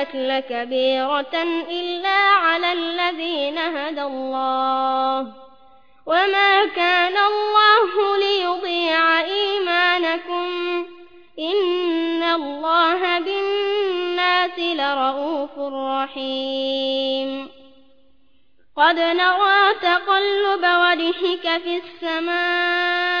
كانت لكبيرة إلا على الذين هدى الله. وما كان الله ليضيع إيمانكم. إن الله بالناس لرؤوف رحيم. قد نرى تقلب وجهك في السماء.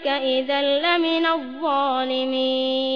إنك إذا لمن الظالمين